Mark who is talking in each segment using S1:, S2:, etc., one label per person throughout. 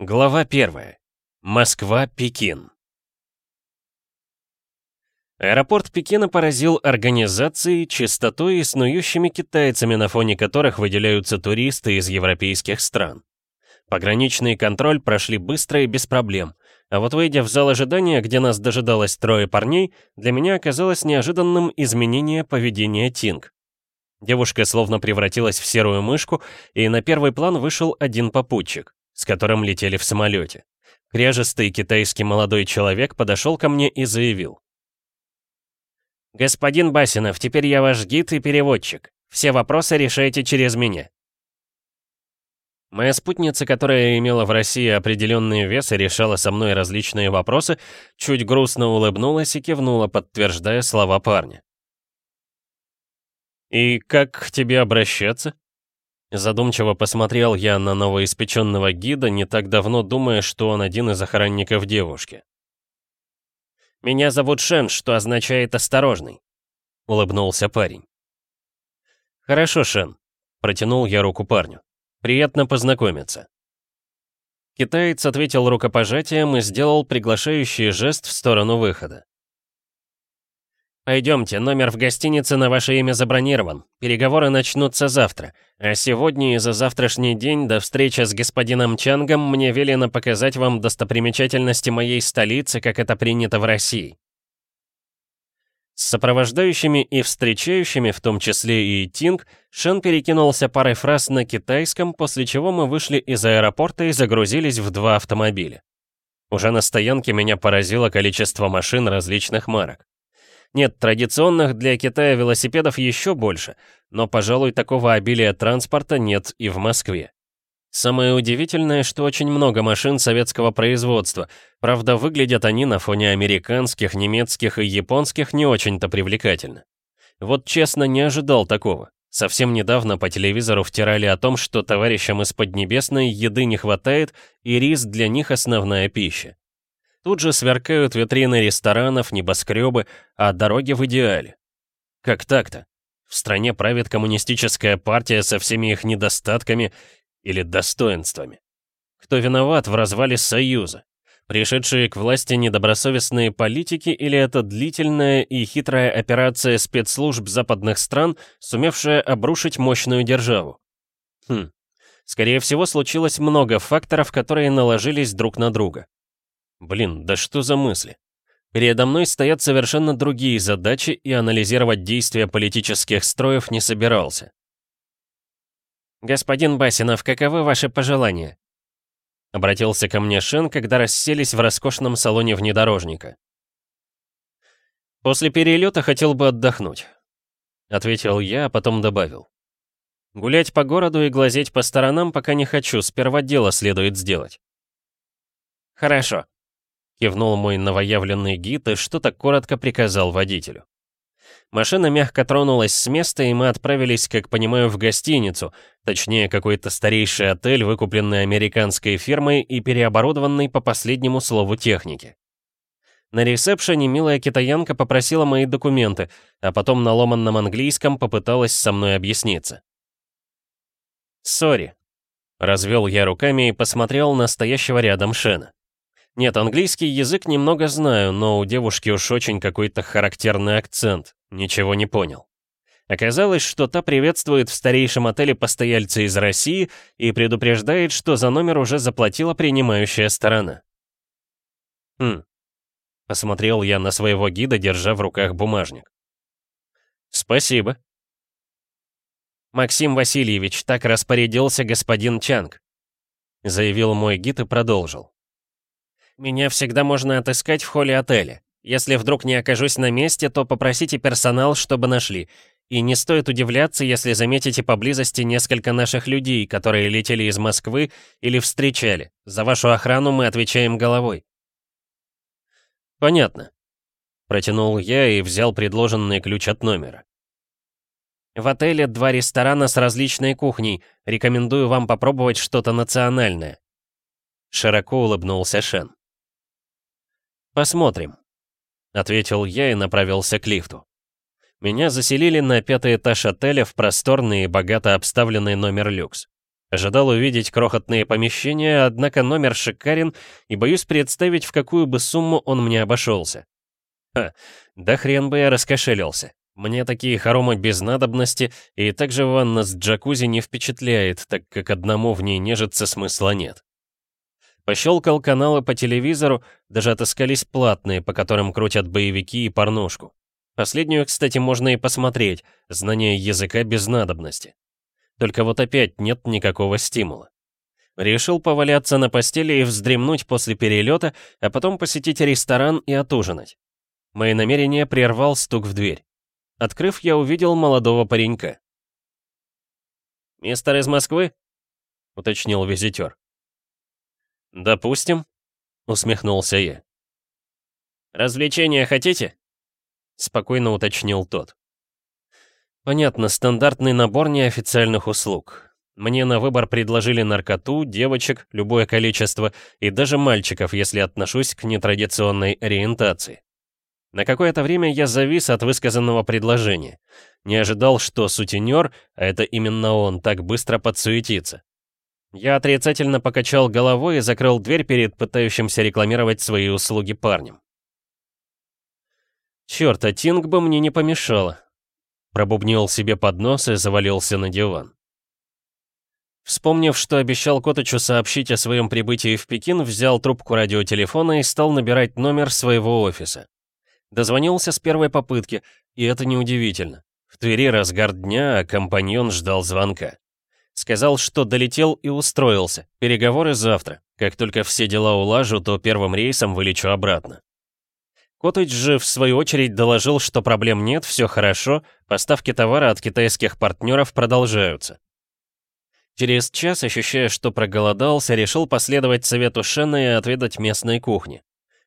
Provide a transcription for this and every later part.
S1: Глава 1. Москва-Пекин. Аэропорт Пекина поразил организацией, чистотой и снующими китайцами, на фоне которых выделяются туристы из европейских стран. Пограничный контроль прошли быстро и без проблем, а вот выйдя в зал ожидания, где нас дожидалось трое парней, для меня оказалось неожиданным изменение поведения Тинг. Девушка словно превратилась в серую мышку, и на первый план вышел один попутчик с которым летели в самолете. Кряжестый китайский молодой человек подошел ко мне и заявил. «Господин Басинов, теперь я ваш гид и переводчик. Все вопросы решайте через меня». Моя спутница, которая имела в России определенный вес и решала со мной различные вопросы, чуть грустно улыбнулась и кивнула, подтверждая слова парня. «И как к тебе обращаться?» Задумчиво посмотрел я на новоиспеченного гида, не так давно думая, что он один из охранников девушки. «Меня зовут Шен, что означает «осторожный», — улыбнулся парень. «Хорошо, Шен», — протянул я руку парню. «Приятно познакомиться». Китаец ответил рукопожатием и сделал приглашающий жест в сторону выхода. «Пойдемте, номер в гостинице на ваше имя забронирован. Переговоры начнутся завтра. А сегодня и за завтрашний день до встречи с господином Чангом мне велено показать вам достопримечательности моей столицы, как это принято в России». С сопровождающими и встречающими, в том числе и Тинг, Шен перекинулся парой фраз на китайском, после чего мы вышли из аэропорта и загрузились в два автомобиля. Уже на стоянке меня поразило количество машин различных марок. Нет, традиционных для Китая велосипедов еще больше, но, пожалуй, такого обилия транспорта нет и в Москве. Самое удивительное, что очень много машин советского производства, правда, выглядят они на фоне американских, немецких и японских не очень-то привлекательно. Вот честно, не ожидал такого. Совсем недавно по телевизору втирали о том, что товарищам из Поднебесной еды не хватает, и рис для них основная пища. Тут же сверкают витрины ресторанов, небоскребы, а дороги в идеале. Как так-то? В стране правит коммунистическая партия со всеми их недостатками или достоинствами. Кто виноват в развале Союза? Пришедшие к власти недобросовестные политики или это длительная и хитрая операция спецслужб западных стран, сумевшая обрушить мощную державу? Хм. Скорее всего, случилось много факторов, которые наложились друг на друга. Блин, да что за мысли? Передо мной стоят совершенно другие задачи, и анализировать действия политических строев не собирался. «Господин Басинов, каковы ваши пожелания?» Обратился ко мне Шен, когда расселись в роскошном салоне внедорожника. «После перелета хотел бы отдохнуть», — ответил я, а потом добавил. «Гулять по городу и глазеть по сторонам пока не хочу, сперва дело следует сделать». «Хорошо», Кивнул мой новоявленный гид и что-то коротко приказал водителю. Машина мягко тронулась с места, и мы отправились, как понимаю, в гостиницу, точнее, какой-то старейший отель, выкупленный американской фирмой и переоборудованный по последнему слову техники. На ресепшене милая китаянка попросила мои документы, а потом на ломанном английском попыталась со мной объясниться. «Сори», — развел я руками и посмотрел на стоящего рядом Шена. Нет, английский язык немного знаю, но у девушки уж очень какой-то характерный акцент. Ничего не понял. Оказалось, что та приветствует в старейшем отеле постояльца из России и предупреждает, что за номер уже заплатила принимающая сторона. Хм. Посмотрел я на своего гида, держа в руках бумажник. Спасибо. Максим Васильевич, так распорядился господин Чанг. Заявил мой гид и продолжил. Меня всегда можно отыскать в холле отеля. Если вдруг не окажусь на месте, то попросите персонал, чтобы нашли. И не стоит удивляться, если заметите поблизости несколько наших людей, которые летели из Москвы или встречали. За вашу охрану мы отвечаем головой. Понятно. Протянул я и взял предложенный ключ от номера. В отеле два ресторана с различной кухней. Рекомендую вам попробовать что-то национальное. Широко улыбнулся Шен. «Посмотрим», — ответил я и направился к лифту. Меня заселили на пятый этаж отеля в просторный и богато обставленный номер люкс. Ожидал увидеть крохотные помещения, однако номер шикарен, и боюсь представить, в какую бы сумму он мне обошелся. Ха, да хрен бы я раскошелился. Мне такие хоромы без надобности, и также ванна с джакузи не впечатляет, так как одному в ней нежиться смысла нет. Пощелкал каналы по телевизору, даже отыскались платные, по которым крутят боевики и порнушку. Последнюю, кстати, можно и посмотреть, знание языка без надобности. Только вот опять нет никакого стимула. Решил поваляться на постели и вздремнуть после перелета, а потом посетить ресторан и отужинать. Мои намерения прервал стук в дверь. Открыв, я увидел молодого паренька. «Мистер из Москвы?» — уточнил визитер. «Допустим», — усмехнулся я. «Развлечения хотите?» — спокойно уточнил тот. «Понятно, стандартный набор неофициальных услуг. Мне на выбор предложили наркоту, девочек, любое количество, и даже мальчиков, если отношусь к нетрадиционной ориентации. На какое-то время я завис от высказанного предложения. Не ожидал, что сутенер, а это именно он, так быстро подсуетится. Я отрицательно покачал головой и закрыл дверь перед пытающимся рекламировать свои услуги парнем. Чёрт, а Тинг бы мне не помешало. Пробубнил себе под нос и завалился на диван. Вспомнив, что обещал Коточу сообщить о своем прибытии в Пекин, взял трубку радиотелефона и стал набирать номер своего офиса. Дозвонился с первой попытки, и это неудивительно. В Твери разгар дня, а компаньон ждал звонка. Сказал, что долетел и устроился. Переговоры завтра. Как только все дела улажу, то первым рейсом вылечу обратно. Коттедж же, в свою очередь, доложил, что проблем нет, все хорошо, поставки товара от китайских партнеров продолжаются. Через час, ощущая, что проголодался, решил последовать совету Шена и отведать местной кухни.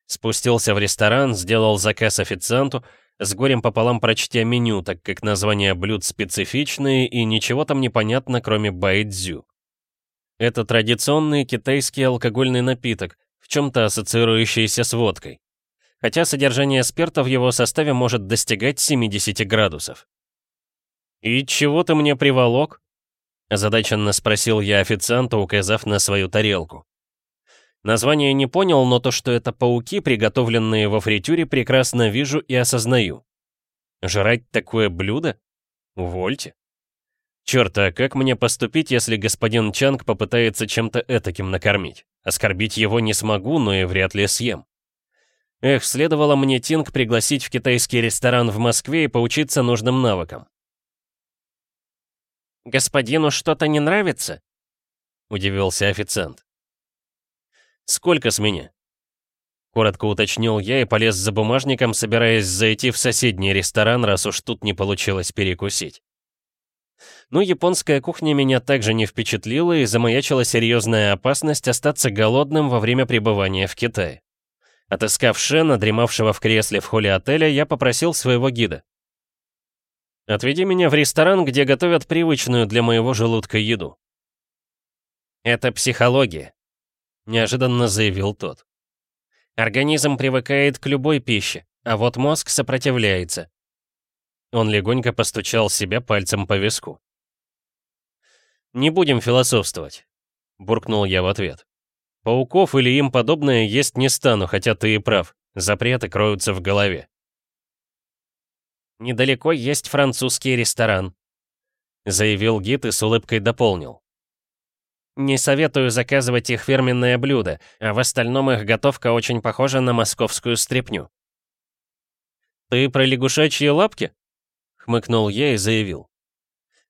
S1: Спустился в ресторан, сделал заказ официанту, с горем пополам прочтя меню, так как названия блюд специфичные и ничего там не понятно, кроме байдзю. Это традиционный китайский алкогольный напиток, в чем-то ассоциирующийся с водкой. Хотя содержание спирта в его составе может достигать 70 градусов. «И чего ты мне приволок?» озадаченно спросил я официанта, указав на свою тарелку. Название не понял, но то, что это пауки, приготовленные во фритюре, прекрасно вижу и осознаю. Жрать такое блюдо? Увольте. Чёрт, а как мне поступить, если господин Чанг попытается чем-то этаким накормить? Оскорбить его не смогу, но и вряд ли съем. Эх, следовало мне Тинг пригласить в китайский ресторан в Москве и поучиться нужным навыкам. «Господину что-то не нравится?» — удивился официант. «Сколько с меня?» Коротко уточнил я и полез за бумажником, собираясь зайти в соседний ресторан, раз уж тут не получилось перекусить. Но японская кухня меня также не впечатлила и замаячила серьезная опасность остаться голодным во время пребывания в Китае. Отыскав Шена, дремавшего в кресле в холле отеля, я попросил своего гида. «Отведи меня в ресторан, где готовят привычную для моего желудка еду». «Это психология», неожиданно заявил тот. Организм привыкает к любой пище, а вот мозг сопротивляется. Он легонько постучал себя пальцем по виску. «Не будем философствовать», — буркнул я в ответ. «Пауков или им подобное есть не стану, хотя ты и прав. Запреты кроются в голове». «Недалеко есть французский ресторан», — заявил гид и с улыбкой дополнил. Не советую заказывать их фирменное блюдо, а в остальном их готовка очень похожа на московскую стряпню. «Ты про лягушачьи лапки?» — хмыкнул я и заявил.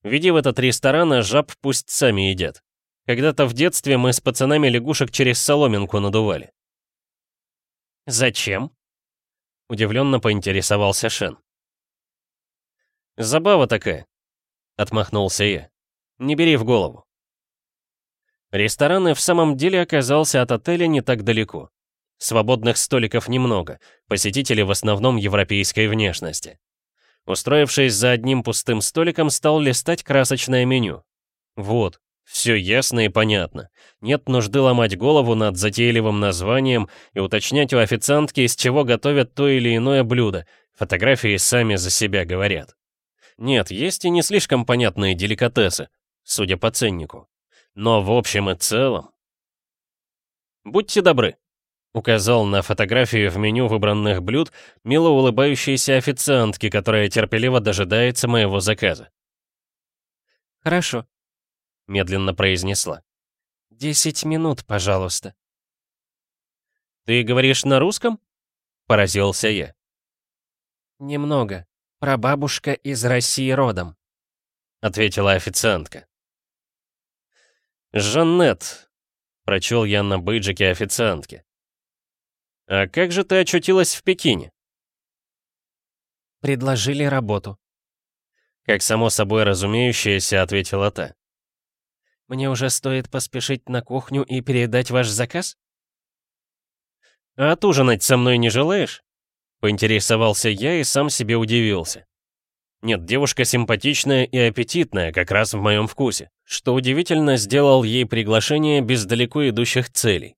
S1: «Веди в этот ресторан, а жаб пусть сами едят. Когда-то в детстве мы с пацанами лягушек через соломинку надували». «Зачем?» — удивленно поинтересовался Шен. «Забава такая», — отмахнулся я. «Не бери в голову». Ресторан и в самом деле оказался от отеля не так далеко. Свободных столиков немного, посетители в основном европейской внешности. Устроившись за одним пустым столиком, стал листать красочное меню. Вот, все ясно и понятно. Нет нужды ломать голову над затейливым названием и уточнять у официантки, из чего готовят то или иное блюдо. Фотографии сами за себя говорят. Нет, есть и не слишком понятные деликатесы, судя по ценнику. Но в общем и целом... «Будьте добры», — указал на фотографию в меню выбранных блюд мило улыбающейся официантки, которая терпеливо дожидается моего заказа.
S2: «Хорошо», — медленно произнесла. «Десять минут, пожалуйста».
S1: «Ты говоришь на русском?» — поразился я.
S2: «Немного. Прабабушка из России родом», —
S1: ответила официантка. «Жаннет», — прочел я на бейджике официантки. «А как же ты очутилась в Пекине?»
S2: «Предложили работу», —
S1: как само собой разумеющееся ответила та.
S2: «Мне уже стоит поспешить на кухню и передать ваш заказ?»
S1: «А отужинать со мной не желаешь?» Поинтересовался я и сам себе удивился. Нет, девушка симпатичная и аппетитная, как раз в моем вкусе. Что удивительно, сделал ей приглашение без далеко идущих целей.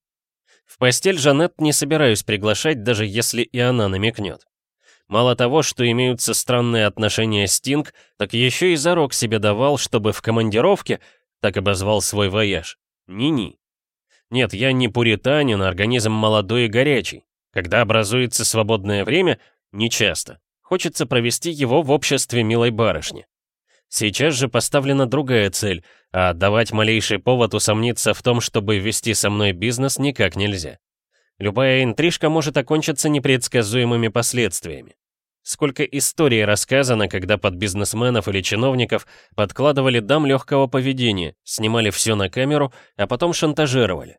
S1: В постель Жанет не собираюсь приглашать, даже если и она намекнет. Мало того, что имеются странные отношения с Тинг, так еще и зарок себе давал, чтобы в командировке, так обозвал свой вояж, ни-ни. Нет, я не пуританин, организм молодой и горячий. Когда образуется свободное время, нечасто. Хочется провести его в обществе милой барышни. Сейчас же поставлена другая цель, а давать малейший повод усомниться в том, чтобы вести со мной бизнес, никак нельзя. Любая интрижка может окончиться непредсказуемыми последствиями. Сколько историй рассказано, когда под бизнесменов или чиновников подкладывали дам легкого поведения, снимали все на камеру, а потом шантажировали.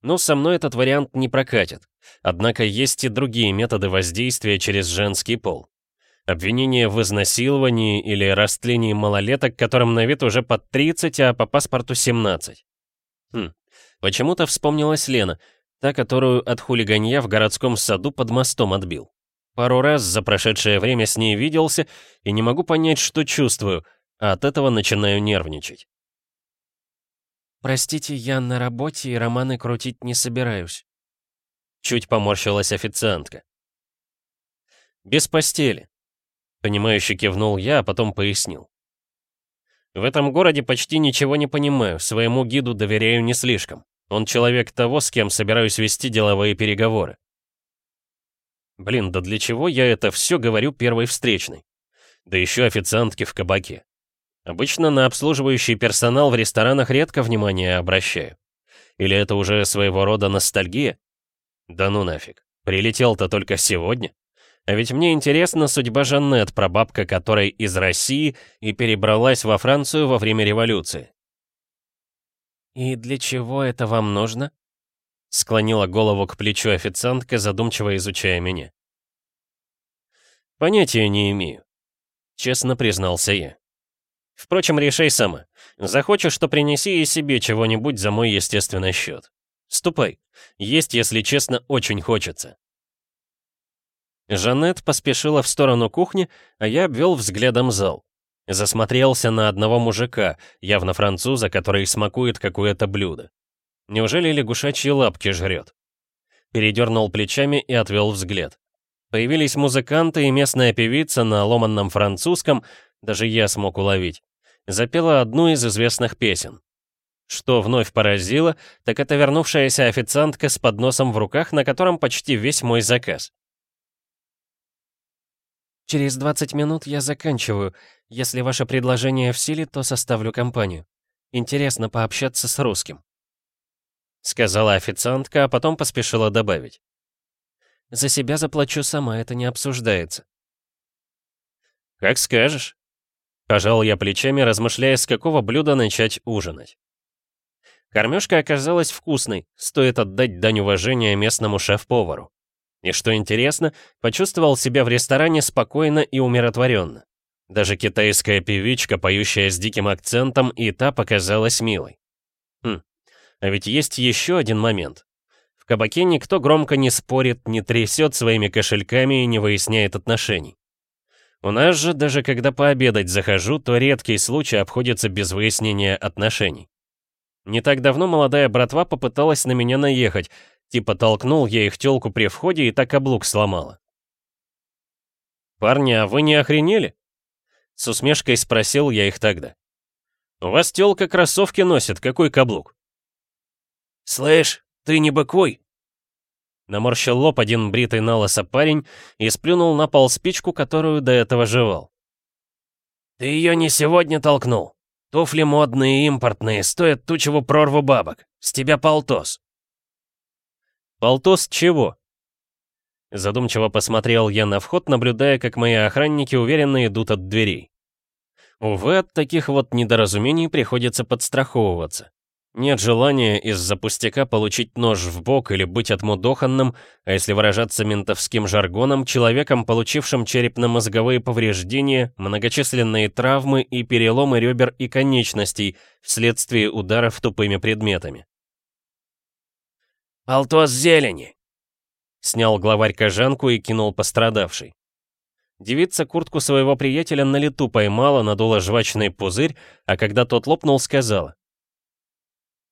S1: Но со мной этот вариант не прокатит. Однако есть и другие методы воздействия через женский пол. Обвинение в изнасиловании или растлении малолеток, которым на вид уже под 30, а по паспорту 17. Хм, почему-то вспомнилась Лена, та, которую от хулиганья в городском саду под мостом отбил. Пару раз за прошедшее время с ней виделся и не могу понять, что чувствую, а от этого начинаю нервничать.
S2: «Простите, я на работе и романы крутить не собираюсь».
S1: Чуть поморщилась официантка. «Без постели», — понимающе кивнул я, а потом пояснил. «В этом городе почти ничего не понимаю, своему гиду доверяю не слишком. Он человек того, с кем собираюсь вести деловые переговоры». Блин, да для чего я это все говорю первой встречной? Да еще официантки в кабаке. Обычно на обслуживающий персонал в ресторанах редко внимание обращаю. Или это уже своего рода ностальгия? Да ну нафиг. Прилетел-то только сегодня. А ведь мне интересна судьба Жаннет, прабабка которой из России и перебралась во Францию во время революции.
S2: «И для чего это вам нужно?»
S1: Склонила голову к плечу официантка, задумчиво изучая меня. «Понятия не имею», — честно признался я. Впрочем, решай сама. Захочешь, то принеси и себе чего-нибудь за мой естественный счет. Ступай. Есть, если честно, очень хочется. Жанет поспешила в сторону кухни, а я обвел взглядом зал. Засмотрелся на одного мужика, явно француза, который смакует какое-то блюдо. Неужели лягушачьи лапки жрет? Передернул плечами и отвел взгляд. Появились музыканты и местная певица на ломанном французском, даже я смог уловить, запела одну из известных песен. Что вновь поразило, так это вернувшаяся официантка с подносом в руках, на котором почти весь мой заказ.
S2: «Через 20 минут я заканчиваю. Если ваше предложение в силе, то составлю компанию. Интересно пообщаться с русским», — сказала официантка, а потом поспешила добавить. «За себя заплачу сама, это не обсуждается».
S1: «Как скажешь», Пожал я плечами, размышляя, с какого блюда начать ужинать. Кормежка оказалась вкусной, стоит отдать дань уважения местному шеф-повару. И что интересно, почувствовал себя в ресторане спокойно и умиротворенно. Даже китайская певичка, поющая с диким акцентом, и та показалась милой. Хм, а ведь есть еще один момент. В кабаке никто громко не спорит, не трясет своими кошельками и не выясняет отношений. У нас же, даже когда пообедать захожу, то редкий случай обходится без выяснения отношений. Не так давно молодая братва попыталась на меня наехать, типа толкнул я их тёлку при входе и так каблук сломала. «Парни, а вы не охренели?» С усмешкой спросил я их тогда. У вас тёлка кроссовки носит, какой каблук?»
S2: «Слышь, ты не быкуй!»
S1: Наморщил лоб один бритый на лысо парень и сплюнул на пол спичку, которую до этого жевал.
S2: «Ты ее не сегодня толкнул. Туфли модные и импортные, стоят тучего прорву бабок. С тебя полтос».
S1: «Полтос чего?» Задумчиво посмотрел я на вход, наблюдая, как мои охранники уверенно идут от дверей. Увы, от таких вот недоразумений приходится подстраховываться. Нет желания из-за пустяка получить нож в бок или быть отмудоханным, а если выражаться ментовским жаргоном, человеком, получившим черепно-мозговые повреждения, многочисленные травмы и переломы ребер и конечностей вследствие ударов тупыми предметами.
S2: «Полтос зелени!»
S1: Снял главарь кожанку и кинул пострадавший. Девица куртку своего приятеля на лету поймала, надула жвачный пузырь, а когда тот лопнул, сказала.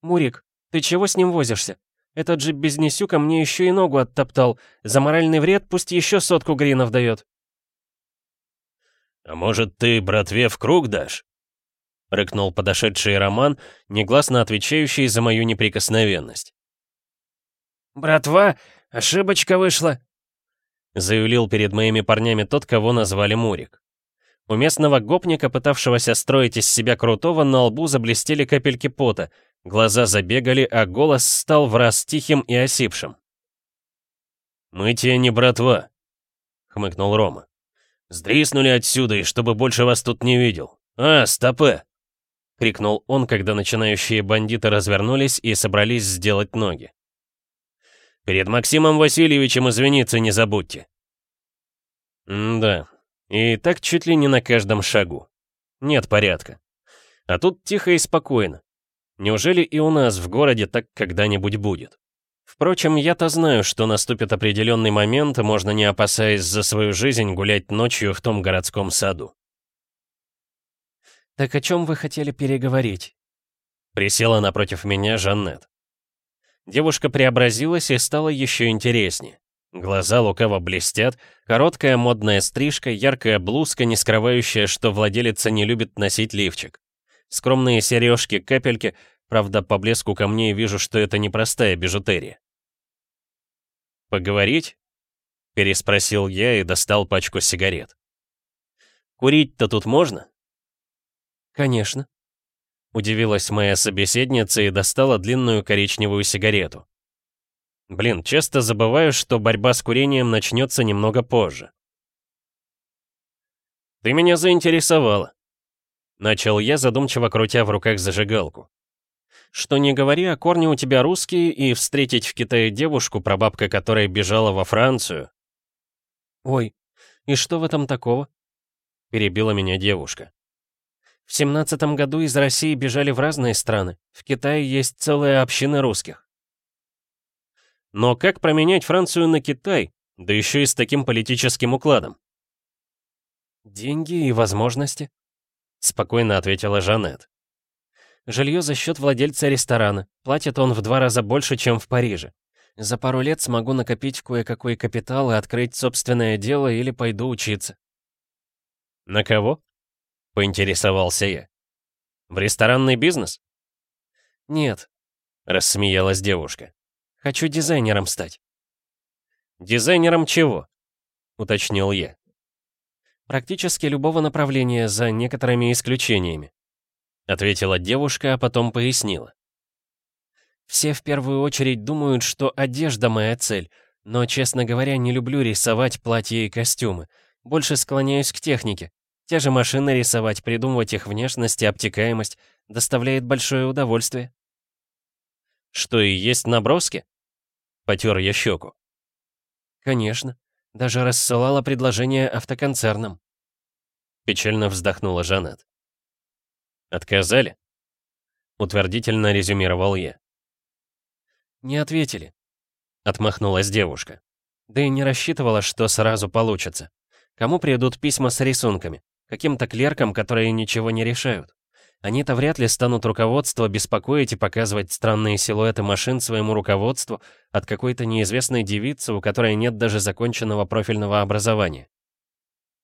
S3: «Мурик, ты чего с ним возишься? Этот же безнесюка мне еще и ногу оттоптал. За моральный вред пусть еще сотку гринов дает».
S1: «А может, ты братве в круг дашь?» — рыкнул подошедший Роман, негласно отвечающий за мою неприкосновенность.
S2: «Братва, ошибочка вышла!»
S1: — заявил перед моими парнями тот, кого назвали Мурик. У местного гопника, пытавшегося строить из себя крутого, на лбу заблестели капельки пота, Глаза забегали, а голос стал враз тихим и осипшим. «Мы те не братва», — хмыкнул Рома. «Сдриснули отсюда, и чтобы больше вас тут не видел. А, стопе!» — крикнул он, когда начинающие бандиты развернулись и собрались сделать ноги. «Перед Максимом Васильевичем извиниться не забудьте». М-да, и так чуть ли не на каждом шагу. Нет порядка. А тут тихо и спокойно. Неужели и у нас в городе так когда-нибудь будет? Впрочем, я-то знаю, что наступит определенный момент, и можно, не опасаясь за свою жизнь, гулять ночью в том городском саду.
S3: «Так о чем вы хотели переговорить?»
S1: Присела напротив меня Жаннет. Девушка преобразилась и стала еще интереснее. Глаза лукаво блестят, короткая модная стрижка, яркая блузка, не скрывающая, что владелица не любит носить лифчик. Скромные сережки-капельки, Правда, по блеску камней вижу, что это непростая бижутерия. «Поговорить?» — переспросил я и достал пачку сигарет. «Курить-то тут можно?»
S3: «Конечно», — удивилась моя собеседница и достала длинную коричневую сигарету.
S1: Блин, часто забываю, что борьба с курением начнется немного позже. «Ты меня заинтересовала», — начал я, задумчиво крутя в руках зажигалку. Что не говори, а корни у тебя русские, и встретить в Китае девушку, прабабка которой бежала во Францию.
S3: Ой, и что в этом такого?
S1: Перебила меня девушка.
S3: В семнадцатом году из России бежали в разные страны. В Китае есть целая община русских.
S1: Но как променять Францию на Китай, да еще и с таким политическим укладом?
S3: «Деньги и возможности», — спокойно ответила Жанет. Жилье за счет владельца ресторана. Платит он в два раза больше, чем в Париже. За пару лет смогу накопить кое-какой капитал и открыть собственное дело или пойду учиться.
S1: На кого? Поинтересовался я. В ресторанный бизнес?
S3: Нет, рассмеялась девушка. Хочу дизайнером стать.
S1: Дизайнером чего? Уточнил я.
S3: Практически любого направления, за некоторыми исключениями.
S1: — ответила девушка, а потом пояснила.
S3: «Все в первую очередь думают, что одежда моя цель, но, честно говоря, не люблю рисовать платья и костюмы. Больше склоняюсь к технике. Те же машины рисовать, придумывать их внешность и обтекаемость доставляет большое удовольствие».
S1: «Что и есть наброски?» — потер я щеку.
S3: «Конечно. Даже рассылала предложение автоконцернам».
S1: Печально вздохнула Жанет. «Отказали?» Утвердительно резюмировал я.
S3: «Не ответили», —
S1: отмахнулась девушка.
S3: «Да и не рассчитывала, что сразу получится. Кому придут письма с рисунками? Каким-то клеркам, которые ничего не решают. Они-то вряд ли станут руководство беспокоить и показывать странные силуэты машин своему руководству от какой-то неизвестной девицы, у которой нет даже законченного профильного образования.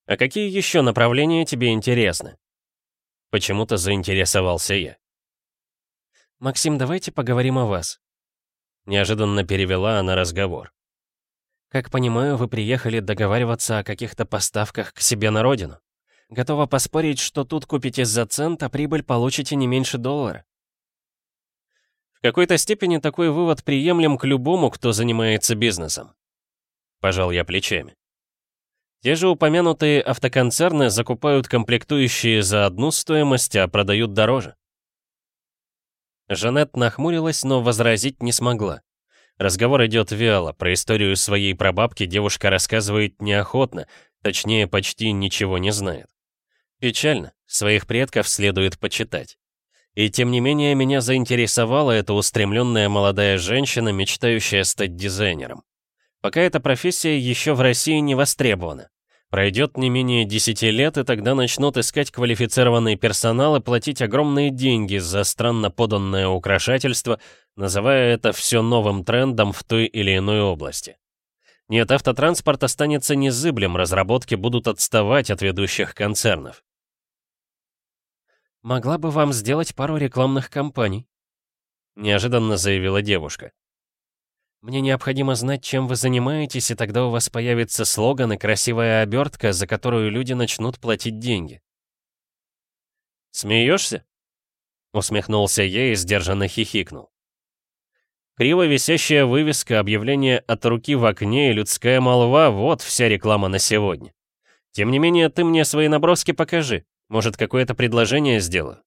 S1: А какие еще направления тебе интересны? Почему-то заинтересовался я.
S2: «Максим, давайте поговорим о вас», — неожиданно перевела она разговор. «Как понимаю, вы приехали договариваться о каких-то поставках к себе на родину. Готова поспорить, что тут купите за цент, а прибыль получите не меньше доллара».
S1: В какой-то степени такой вывод приемлем к любому, кто занимается бизнесом. Пожал я плечами. Те же упомянутые автоконцерны закупают комплектующие за одну стоимость, а продают дороже. Жанет нахмурилась, но возразить не смогла. Разговор идет вяло, про историю своей прабабки девушка рассказывает неохотно, точнее, почти ничего не знает. Печально, своих предков следует почитать. И тем не менее, меня заинтересовала эта устремленная молодая женщина, мечтающая стать дизайнером. Пока эта профессия еще в России не востребована. Пройдет не менее 10 лет, и тогда начнут искать квалифицированный персонал и платить огромные деньги за странно поданное украшательство, называя это все новым трендом в той или иной области. Нет, автотранспорт останется незыблем, разработки будут отставать от ведущих концернов.
S2: «Могла бы вам сделать пару рекламных кампаний», — неожиданно заявила девушка. Мне необходимо знать, чем вы занимаетесь, и тогда у вас появится слоган и красивая обертка, за которую люди начнут платить деньги.
S1: «Смеешься?» — усмехнулся я и сдержанно хихикнул. Криво висящая вывеска, объявление от руки в окне и людская молва — вот вся реклама на сегодня. Тем не менее, ты мне свои наброски покажи. Может, какое-то предложение сделаю?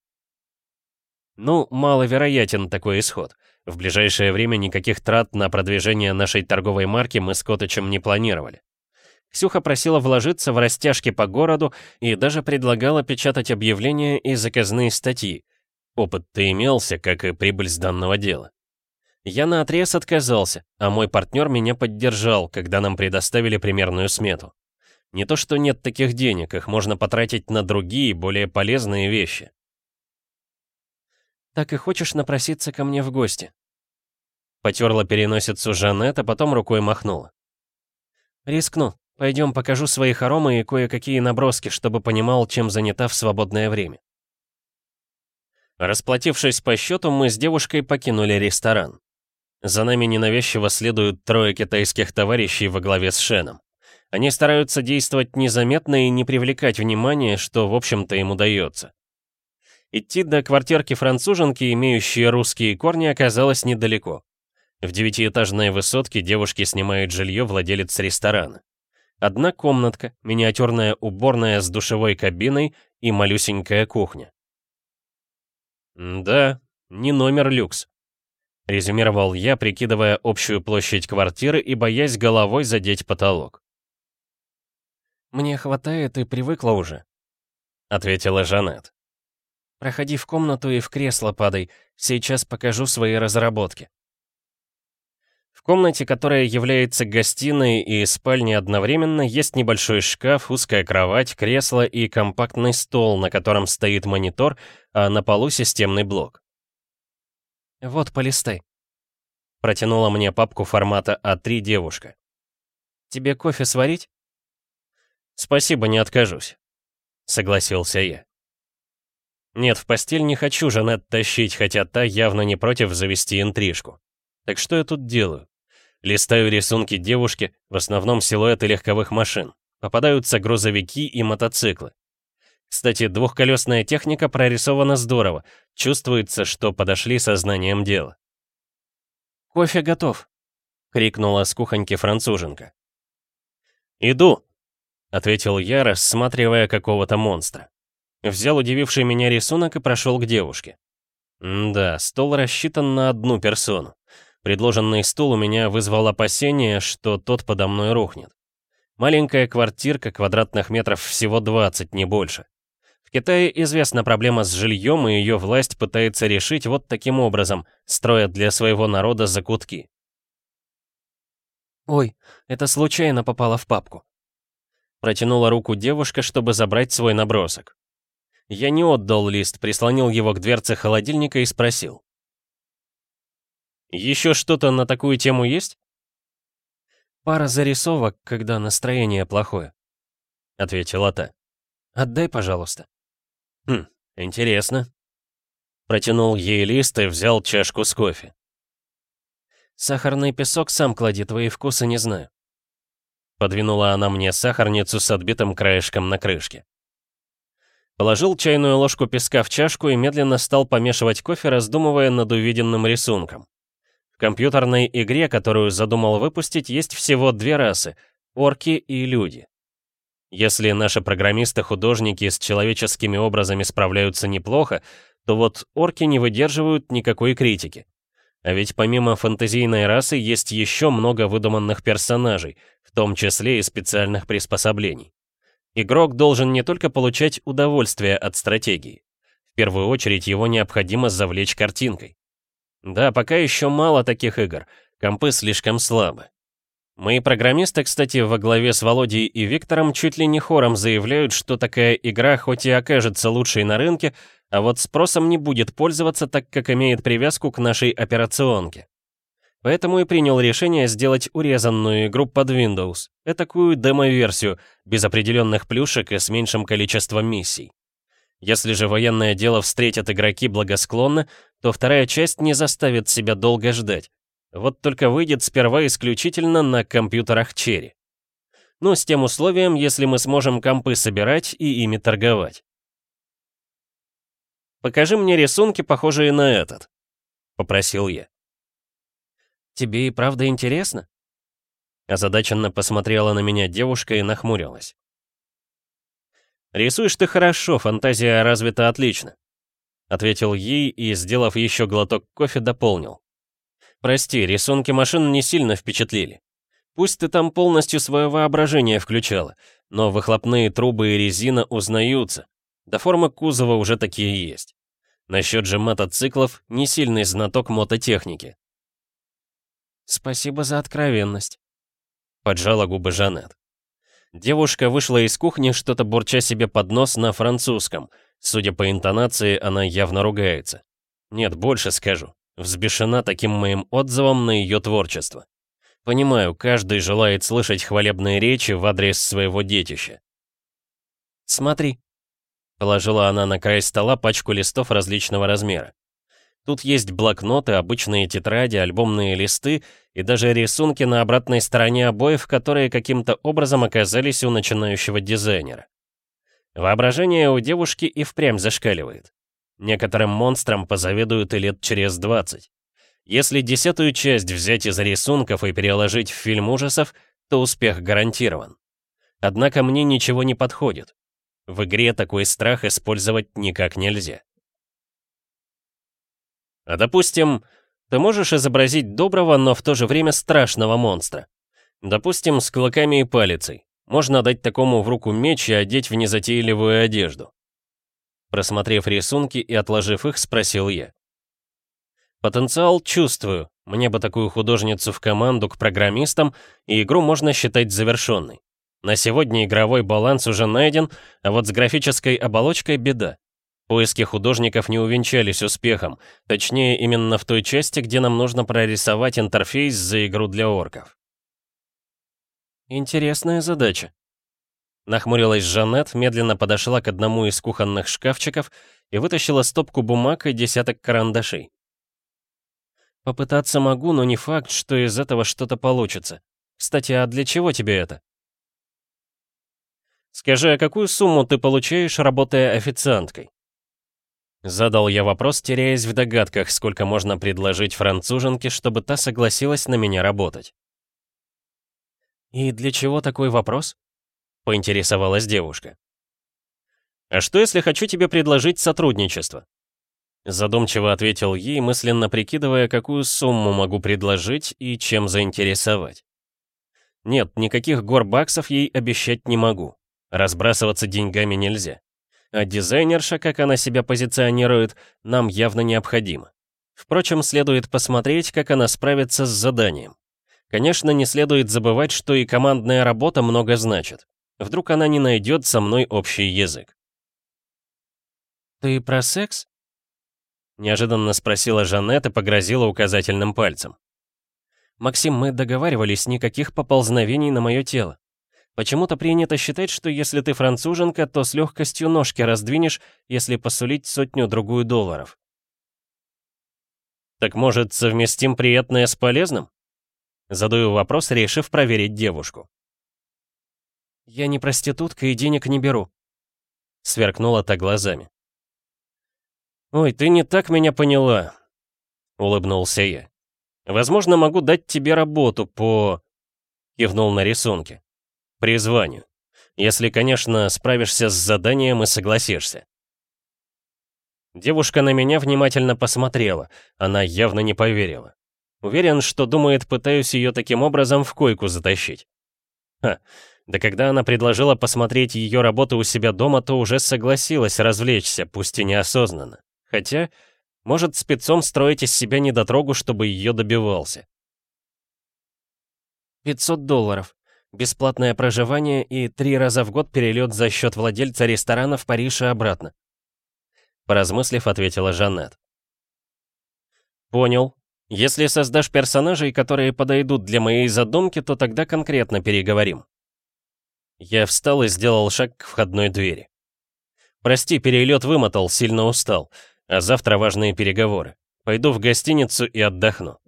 S1: Ну, маловероятен такой исход. В ближайшее время никаких трат на продвижение нашей торговой марки мы с Коточем не планировали. Ксюха просила вложиться в растяжки по городу и даже предлагала печатать объявления и заказные статьи. Опыт-то имелся, как и прибыль с данного дела. Я наотрез отказался, а мой партнер меня поддержал, когда нам предоставили примерную смету. Не то что нет таких денег, их можно потратить на другие, более полезные вещи.
S2: «Так и хочешь напроситься ко мне в гости?»
S1: Потерла переносицу Жанет, а потом рукой махнула.
S2: «Рискну. Пойдем покажу свои хоромы и кое-какие наброски, чтобы понимал, чем занята в свободное время».
S1: Расплатившись по счету, мы с девушкой покинули ресторан. За нами ненавязчиво следуют трое китайских товарищей во главе с Шеном. Они стараются действовать незаметно и не привлекать внимания, что, в общем-то, им удается. Идти до квартирки француженки, имеющей русские корни, оказалось недалеко. В девятиэтажной высотке девушки снимает жилье владелец ресторана. Одна комнатка, миниатюрная уборная с душевой кабиной и малюсенькая кухня. «Да, не номер люкс», — резюмировал я, прикидывая общую площадь квартиры и боясь головой задеть потолок.
S2: «Мне хватает и привыкла уже», — ответила Жанет. Проходи в комнату и в кресло падай. Сейчас покажу свои разработки.
S1: В комнате, которая является гостиной и спальней одновременно, есть небольшой шкаф, узкая кровать, кресло и компактный стол, на котором стоит монитор, а на полу системный блок.
S2: «Вот, полистай», —
S1: протянула мне папку формата А3 девушка.
S2: «Тебе кофе сварить?»
S1: «Спасибо, не откажусь», — согласился я. Нет, в постель не хочу Жанет тащить, хотя та явно не против завести интрижку. Так что я тут делаю? Листаю рисунки девушки, в основном силуэты легковых машин. Попадаются грузовики и мотоциклы. Кстати, двухколесная техника прорисована здорово. Чувствуется, что подошли сознанием дела.
S2: «Кофе готов», —
S1: крикнула с кухоньки француженка. «Иду», — ответил я, рассматривая какого-то монстра. Взял удививший меня рисунок и прошел к девушке. Да, стол рассчитан на одну персону. Предложенный стул у меня вызвал опасение, что тот подо мной рухнет. Маленькая квартирка, квадратных метров всего 20, не больше. В Китае известна проблема с жильем, и ее власть пытается решить вот таким образом, строя для своего народа закутки.
S2: «Ой, это случайно попало в папку».
S1: Протянула руку девушка, чтобы забрать свой набросок. Я не отдал лист, прислонил его к дверце холодильника и спросил. «Еще что-то на такую тему есть?»
S2: «Пара зарисовок, когда настроение плохое», — ответила та. «Отдай, пожалуйста».
S1: «Хм, Интересно. Протянул ей лист и взял чашку с кофе.
S2: Сахарный песок сам клади, твои вкусы не знаю.
S1: Подвинула она мне сахарницу с отбитым краешком на крышке. Положил чайную ложку песка в чашку и медленно стал помешивать кофе, раздумывая над увиденным рисунком. В компьютерной игре, которую задумал выпустить, есть всего две расы — орки и люди. Если наши программисты-художники с человеческими образами справляются неплохо, то вот орки не выдерживают никакой критики. А ведь помимо фантазийной расы есть еще много выдуманных персонажей, в том числе и специальных приспособлений. Игрок должен не только получать удовольствие от стратегии. В первую очередь его необходимо завлечь картинкой. Да, пока еще мало таких игр, компы слишком слабы. Мои программисты, кстати, во главе с Володей и Виктором чуть ли не хором заявляют, что такая игра хоть и окажется лучшей на рынке, а вот спросом не будет пользоваться, так как имеет привязку к нашей операционке. Поэтому и принял решение сделать урезанную игру под Windows, этакую демо-версию, без определенных плюшек и с меньшим количеством миссий. Если же военное дело встретят игроки благосклонно, то вторая часть не заставит себя долго ждать. Вот только выйдет сперва исключительно на компьютерах Cherry. Ну, с тем условием, если мы сможем компы собирать и ими торговать. «Покажи мне рисунки, похожие на этот», — попросил я.
S2: «Тебе и правда интересно?»
S1: Озадаченно посмотрела на меня девушка и нахмурилась. «Рисуешь ты хорошо, фантазия развита отлично», — ответил ей и, сделав еще глоток кофе, дополнил. «Прости, рисунки машин не сильно впечатлили. Пусть ты там полностью свое воображение включала, но выхлопные трубы и резина узнаются, до формы кузова уже такие есть. Насчет же мотоциклов не сильный знаток мототехники.
S2: «Спасибо за откровенность», —
S1: поджала губы Жанет. Девушка вышла из кухни, что-то бурча себе под нос на французском. Судя по интонации, она явно ругается. Нет, больше скажу. Взбешена таким моим отзывом на ее творчество. Понимаю, каждый желает слышать хвалебные речи в адрес своего детища.
S2: «Смотри», — положила она на край стола пачку листов различного размера. Тут есть блокноты, обычные тетради, альбомные листы и даже рисунки на обратной стороне обоев, которые каким-то образом оказались у начинающего дизайнера. Воображение у девушки и впрямь зашкаливает. Некоторым монстрам позавидуют и лет через 20. Если десятую часть взять из рисунков и переложить в фильм ужасов, то успех гарантирован. Однако мне ничего не подходит. В игре такой страх использовать никак нельзя. А допустим, ты можешь изобразить доброго, но в то же время страшного монстра. Допустим, с клыками и палицей. Можно дать такому в руку меч и одеть в незатейливую одежду. Просмотрев рисунки и отложив их, спросил я. Потенциал чувствую. Мне бы такую художницу в команду к программистам, и игру можно считать завершенной. На сегодня игровой баланс уже найден, а вот с графической оболочкой беда. Поиски художников не увенчались успехом, точнее именно в той части, где нам нужно прорисовать интерфейс за игру для орков.
S1: Интересная задача. Нахмурилась Жанет, медленно подошла к одному из кухонных шкафчиков и вытащила стопку бумаг и десяток карандашей.
S2: Попытаться могу, но не факт, что из этого что-то получится. Кстати, а для чего тебе это?
S1: Скажи, а какую сумму ты получаешь, работая официанткой? Задал я вопрос, теряясь в догадках, сколько можно предложить француженке, чтобы та согласилась на меня работать.
S2: «И для чего такой вопрос?» — поинтересовалась девушка.
S1: «А что, если хочу тебе предложить сотрудничество?» Задумчиво ответил ей, мысленно прикидывая, какую сумму могу предложить и чем заинтересовать. Нет, никаких гор баксов ей обещать не могу. Разбрасываться деньгами нельзя. А дизайнерша, как она себя позиционирует, нам явно необходима. Впрочем, следует посмотреть, как она справится с заданием. Конечно, не следует забывать, что и командная работа много значит. Вдруг она не найдет со мной общий язык.
S2: «Ты про секс?»
S1: Неожиданно спросила Жанет и погрозила указательным пальцем.
S2: «Максим, мы договаривались, никаких поползновений на мое тело. Почему-то принято считать, что если ты француженка, то с легкостью ножки раздвинешь, если посулить сотню-другую долларов.
S1: Так может, совместим приятное с полезным? Задаю вопрос, решив проверить девушку.
S2: «Я не проститутка и денег не беру», — сверкнула та глазами.
S1: «Ой, ты не так меня поняла», — улыбнулся я. «Возможно, могу дать тебе работу по...» — кивнул на рисунке. «Призванию. Если, конечно, справишься с заданием и согласишься». Девушка на меня внимательно посмотрела, она явно не поверила. Уверен, что думает, пытаюсь ее таким образом в койку затащить. Ха, да когда она предложила посмотреть ее работу у себя дома, то уже согласилась развлечься, пусть и неосознанно. Хотя, может, спецом строить из себя недотрогу, чтобы ее добивался.
S2: 500 долларов. Бесплатное проживание и три раза в год перелет за счет владельца ресторана в Париж и обратно.
S1: Поразмыслив, ответила Жанет. Понял. Если создашь персонажей, которые подойдут для моей задумки, то тогда конкретно переговорим. Я встал и сделал шаг к входной двери. Прости, перелет вымотал, сильно устал. А завтра важные переговоры. Пойду в гостиницу и отдохну.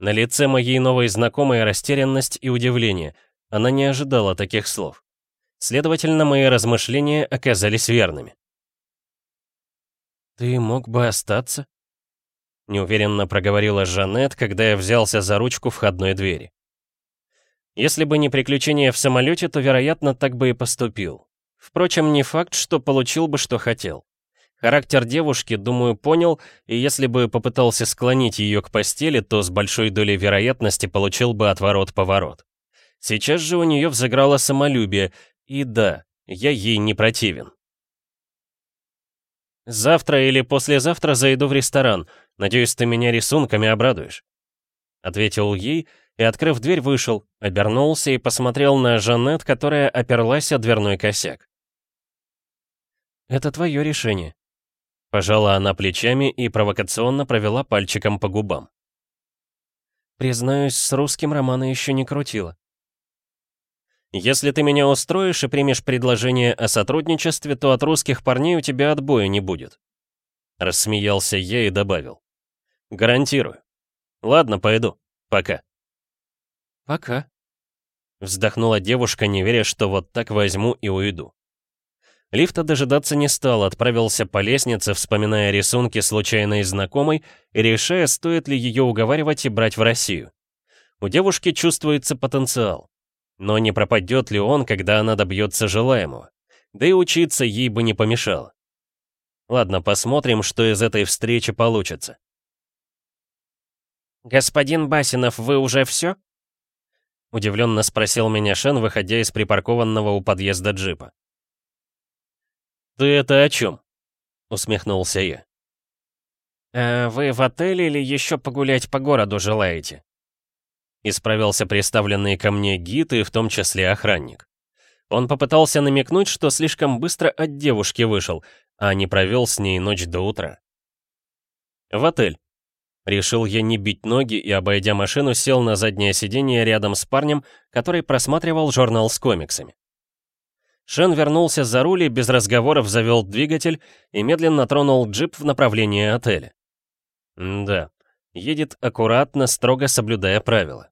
S1: На лице моей новой знакомой растерянность и удивление. Она не ожидала таких слов. Следовательно, мои размышления оказались верными.
S2: «Ты мог бы остаться?»
S1: Неуверенно проговорила Жанет, когда я взялся за ручку входной двери. Если бы не приключение в самолете, то, вероятно, так бы и поступил. Впрочем, не факт, что получил бы, что хотел. Характер девушки, думаю, понял, и если бы попытался склонить ее к постели, то с большой долей вероятности получил бы отворот-поворот. Сейчас же у нее взыграло самолюбие, и да, я ей не противен. «Завтра или послезавтра зайду в ресторан. Надеюсь, ты меня рисунками обрадуешь», — ответил ей, и, открыв дверь, вышел, обернулся и посмотрел на Жанет, которая оперлась о дверной косяк.
S2: «Это твое решение»,
S1: Пожала она плечами и провокационно провела пальчиком по губам.
S2: «Признаюсь, с русским романа еще не крутила».
S1: «Если ты меня устроишь и примешь предложение о сотрудничестве, то от русских парней у тебя отбоя не будет». Рассмеялся я и добавил. «Гарантирую. Ладно, пойду. Пока».
S2: «Пока», —
S1: вздохнула девушка, не веря, что вот так возьму и уйду. Лифта дожидаться не стал, отправился по лестнице, вспоминая рисунки случайной знакомой и решая, стоит ли ее уговаривать и брать в Россию. У девушки чувствуется потенциал. Но не пропадет ли он, когда она добьется желаемого? Да и учиться ей бы не помешало. Ладно, посмотрим, что из этой встречи получится.
S2: «Господин Басинов, вы уже все?»
S1: Удивленно спросил меня Шен, выходя из припаркованного у подъезда джипа. «Ты это о чем?» — усмехнулся я.
S2: «А вы в отеле или еще погулять по городу желаете?»
S1: Исправился представленный ко мне гид и в том числе охранник. Он попытался намекнуть, что слишком быстро от девушки вышел, а не провел с ней ночь до утра. «В отель». Решил я не бить ноги и, обойдя машину, сел на заднее сиденье рядом с парнем, который просматривал журнал с комиксами. Шен вернулся за руль и без разговоров завел двигатель и медленно тронул джип в направлении отеля. М да, едет аккуратно, строго соблюдая правила.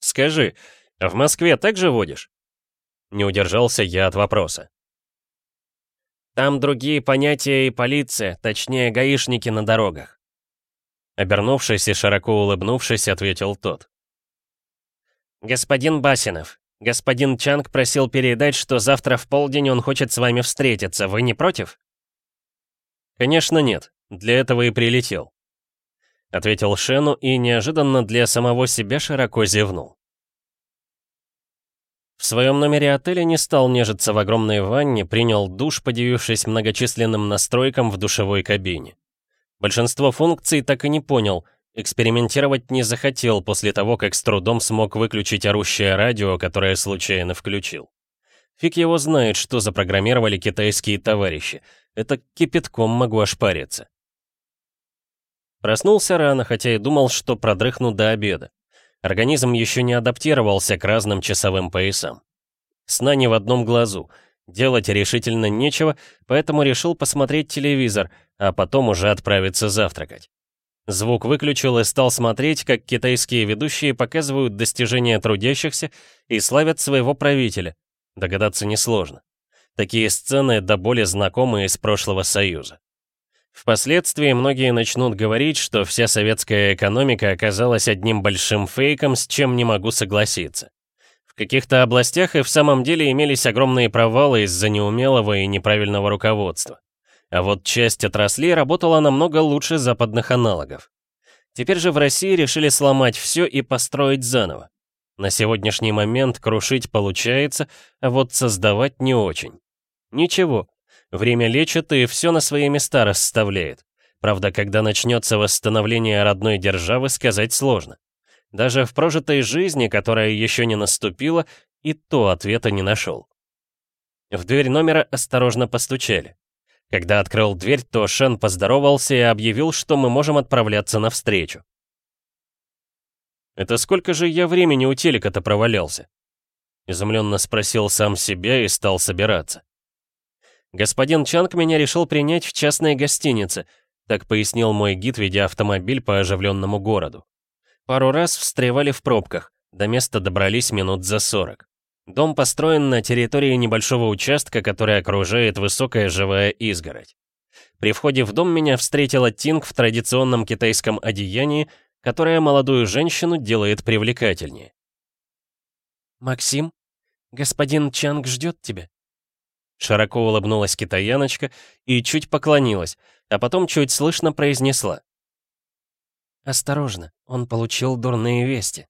S1: «Скажи, в Москве так же водишь?» Не удержался я от вопроса.
S2: «Там другие понятия и полиция, точнее, гаишники на дорогах».
S1: Обернувшись и широко улыбнувшись, ответил тот.
S2: «Господин Басинов, Господин Чанг просил передать, что завтра в полдень он хочет с вами встретиться. Вы не против?
S1: Конечно нет. Для этого и прилетел. Ответил Шену и неожиданно для самого себя широко зевнул. В своем номере отеля не стал нежиться в огромной ванне, принял душ, подивившись многочисленным настройкам в душевой кабине. Большинство функций так и не понял, Экспериментировать не захотел после того, как с трудом смог выключить орущее радио, которое случайно включил. Фиг его знает, что запрограммировали китайские товарищи. Это кипятком могу ошпариться. Проснулся рано, хотя и думал, что продрыхну до обеда. Организм еще не адаптировался к разным часовым поясам. Сна не в одном глазу. Делать решительно нечего, поэтому решил посмотреть телевизор, а потом уже отправиться завтракать. Звук выключил и стал смотреть, как китайские ведущие показывают достижения трудящихся и славят своего правителя. Догадаться несложно. Такие сцены до боли знакомы из прошлого Союза. Впоследствии многие начнут говорить, что вся советская экономика оказалась одним большим фейком, с чем не могу согласиться. В каких-то областях и в самом деле имелись огромные провалы из-за неумелого и неправильного руководства. А вот часть отраслей работала намного лучше западных аналогов. Теперь же в России решили сломать все и построить заново. На сегодняшний момент крушить получается, а вот создавать не очень. Ничего, время лечит и все на свои места расставляет. Правда, когда начнется восстановление родной державы, сказать сложно. Даже в прожитой жизни, которая еще не наступила, и то ответа не нашел. В дверь номера осторожно постучали. Когда открыл дверь, то Шен поздоровался и объявил, что мы можем отправляться навстречу. «Это сколько же я времени у телека-то провалялся?» Изумленно спросил сам себя и стал собираться. «Господин Чанг меня решил принять в частной гостинице», так пояснил мой гид, ведя автомобиль по оживленному городу. Пару раз встревали в пробках, до места добрались минут за 40. Дом построен на территории небольшого участка, который окружает высокая живая изгородь. При входе в дом меня встретила Тинг в традиционном китайском одеянии, которое молодую женщину делает привлекательнее.
S2: «Максим, господин Чанг ждет тебя»,
S1: Широко улыбнулась китаяночка и чуть поклонилась, а потом чуть слышно произнесла.
S2: «Осторожно, он получил дурные вести».